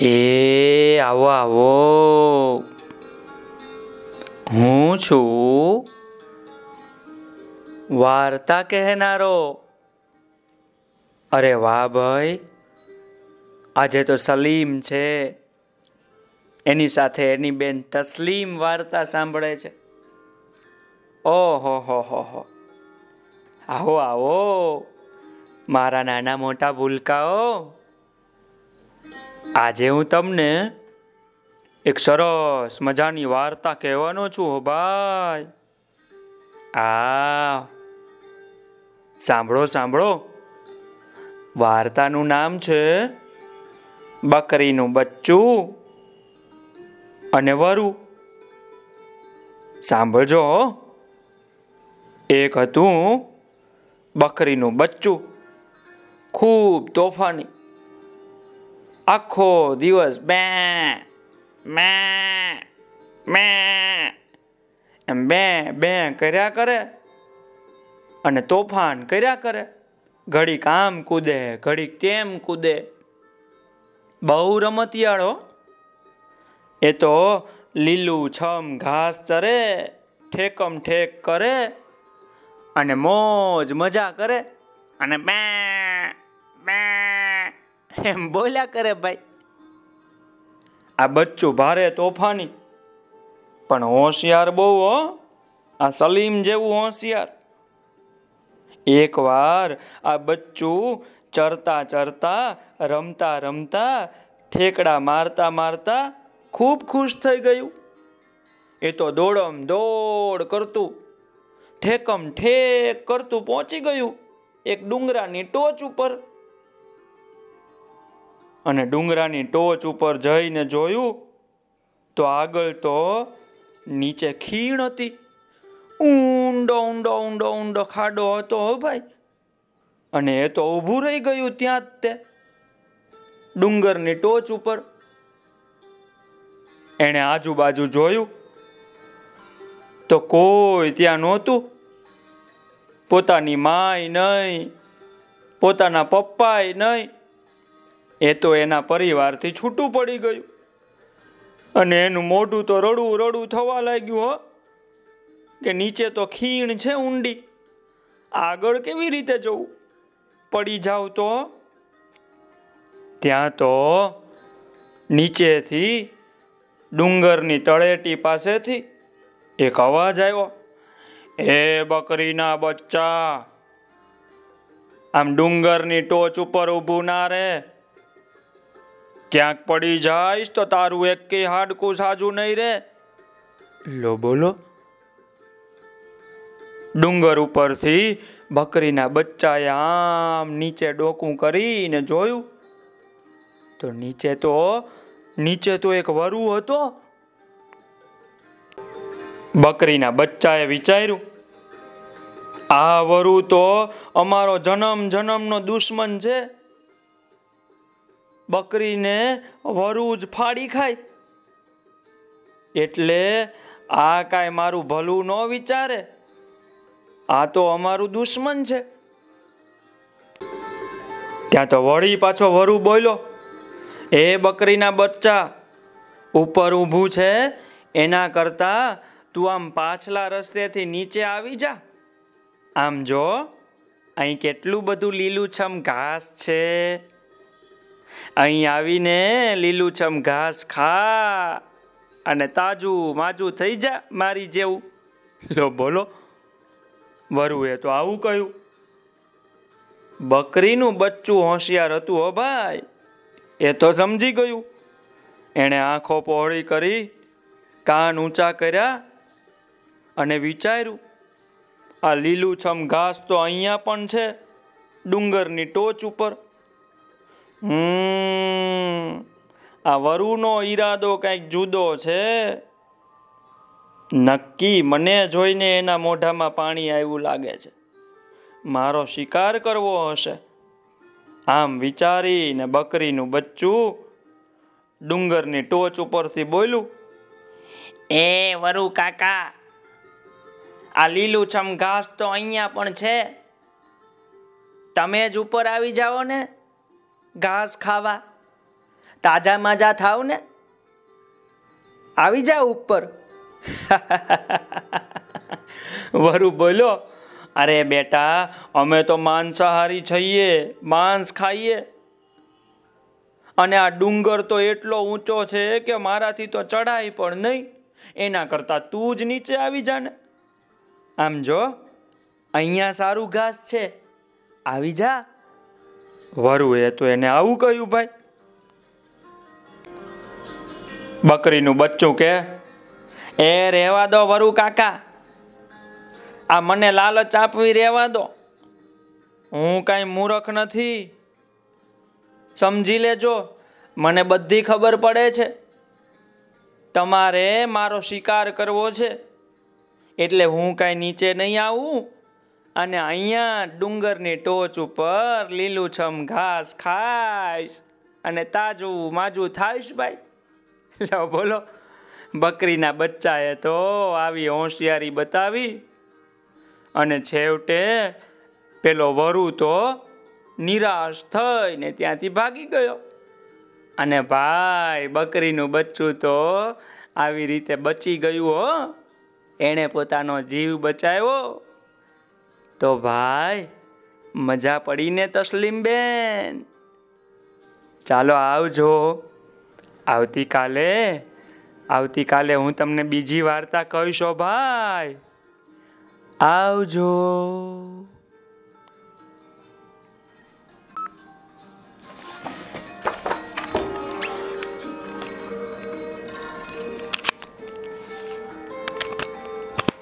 એ આવો આવો. હું છું વાર્તા કહેનારો. અરે વાહ ભાઈ, આજે તો સલીમ છે. એની સાથે એની બેન તસલીમ વાર્તા સાંભળે છે. ઓહો, હો હો હો. આવો આવો. મારા નાના મોટા ભૂલકાઓ. આજે હું તમને એક સરસ મજાની વાર્તા કહેવાનો છું, હો ભાઈ. આ સાંભળો સાંભળો. વાર્તાનું નામ છે બકરીનું બચ્ચું અને વરુ. સાંભળજો, હો. એક હતું બકરીનું બચ્ચું, ખૂબ તોફાની. આખો દિવસ બે મે મે એમ બે બે કર્યા કરે અને તોફાન કર્યા કરે. ઘડીક આમ કૂદે, ઘડીક તેમ કૂદે. બહુ રમતિયાળો એ તો લીલું છમ ઘાસ ચરે, ઠેકમ ઠેક કરે અને મોજ મજા કરે. અને બે બે એમ બોલ્યા કરે ભાઈ. આ બચ્ચું ભારે તોફાની. પણ હોશિયાર બહુ હો. આ સલીમ જેવું હોશિયાર. એકવાર આ બચ્ચું ચરતા ચરતા, રમતા રમતા, ઠેકડા મારતા મારતા ખૂબ ખુશ થઈ ગયું. એ તો દોડમ દોડ કરતું, ઠેકમ ઠેક કરતું પહોંચી ગયું એક ડુંગરાની ટોચ ઉપર. અને ડુંગરાની ટોચ ઉપર જઈને જોયું તો આગળ તો નીચે ખીણ હતી. ઊંડો ઊંડો ઊંડો ઊંડો ખાડો હતો હો ભાઈ. અને એ તો ઊભું રહી ગયું ત્યાં જ તે ડુંગરની ટોચ ઉપર. એણે આજુબાજુ જોયું તો કોઈ ત્યાં નહોતું. પોતાની માય નહીં, પોતાના પપ્પાય નહીં એ તો એના પરિવારથી છૂટું પડી ગયું. અને એનું મોઢું તો રડું રડું થવા લાગ્યું, હો. કે નીચે તો ખીણ છે ઊંડી. આગળ કેવી રીતે જવું? પડી જાવ તો? ત્યાં તો નીચેથી ડુંગરની તળેટી પાસેથી એક અવાજ આવ્યો એ બકરીના બચ્ચા, આમ ડુંગરની ટોચ ઉપર ઊભું ના રે. ક્યાંક પડી જાઈશ તો તારું એક હાડકું સાજું નહીં રે. લો, બોલો. ડુંગર ઉપરથી બકરીના બચ્ચાએ આમ નીચે ડોકું કરીને જોયું. તો નીચે તો નીચે તો એક વરુ હતો. બકરીના બચ્ચાએ વિચાર્યું, આ વરુ તો અમારો જન્મ જન્મનો દુશ્મન છે. બકરીને વરુ જ ફાડી ખાય. એટલે આ કાંઈ મારું ભલું ન વિચારે. આ તો અમારું દુશ્મન છે. ત્યાં તો વળી પાછો વરુ બોલ્યો, એ બકરીના બચ્ચા, ઉપર ઊભું છે, એના કરતા તું આમ પાછલા રસ્તેથી નીચે આવી જા. આમ જો, અહીં કેટલું બધું લીલુંછમ ઘાસ છે. અહીં આવીને લીલુંછમ ઘાસ ખા અને તાજું માજું થઈ જા મારી જેવું. લો, બોલો. વરુએ તો આવું કહ્યું. બકરીનું બચ્ચું હોશિયાર હતું હો ભાઈ. એ તો સમજી ગયું. એણે આંખો પહોળી કરી, કાન ઊંચા કર્યા અને વિચાર્યું, આ લીલુંછમ ઘાસ તો અહીંયા પણ છે, ડુંગરની ટોચ ઉપર. હમ. આ વરુનો ઈરાદો કંઈક જુદો છે. નક્કી મને જોઈને એના મોઢામાં પાણી આવ્યું લાગે છે. મારો શિકાર કરવો હશે. આમ વિચારીને બકરીનું બચ્ચું ડુંગરની ટોચ ઉપરથી બોલ્યું, એ વરુ કાકા, આ લીલુંછમ ઘાસ તો અહીંયા પણ છે. તમે જ ઉપર આવી જાઓ ને ઘાસ ખાવા. તાજા માજા થાવ ને. આવી જા ઉપર. વરુ બોલો, અરે બેટા, અમે તો માંસાહારી છીએ, માંસ ખાઈએ. અને આ ડુંગર તો એટલો ઊંચો છે કે મારાથી તો ચડાય પણ નહીં. એના કરતાં તું જ નીચે આવી જા ને. આમ જો, અહીંયા સારું ઘાસ છે. આવી જા. વરુએ તો એને આવું કહ્યું ભાઈ. બકરીનું બચ્ચું કે, એ રહેવા દો વરુ કાકા. આ મને લાલચ આપવી રહેવા દો. હું કાંઈ મૂરખ નથી. સમજી લેજો, મને બધી ખબર પડે છે. તમારે મારો શિકાર કરવો છે. એટલે હું કાંઈ નીચે નહીં આવું. અને અહીંયા ડુંગરની ટોચ ઉપર લીલુંછમ ઘાસ ખાઈશ. અને તાજું માજું થાઈશ ભાઈ. લો બોલો. બકરીના બચ્ચાએ તો આવી હોશિયારી બતાવી. અને છેવટે પેલો વરુ તો નિરાશ થઈને ત્યાંથી ભાગી ગયો. અને ભાઈ, બકરીનું બચ્ચું તો આવી રીતે બચી ગયું હો. એણે પોતાનો જીવ બચાવ્યો. તો ભાઈ, મજા પડીને તસલીમ બેન. ચાલો આવજો. આવતીકાલે આવતીકાલે હું તમને બીજી વાર્તા કહીશો ભાઈ. આવજો.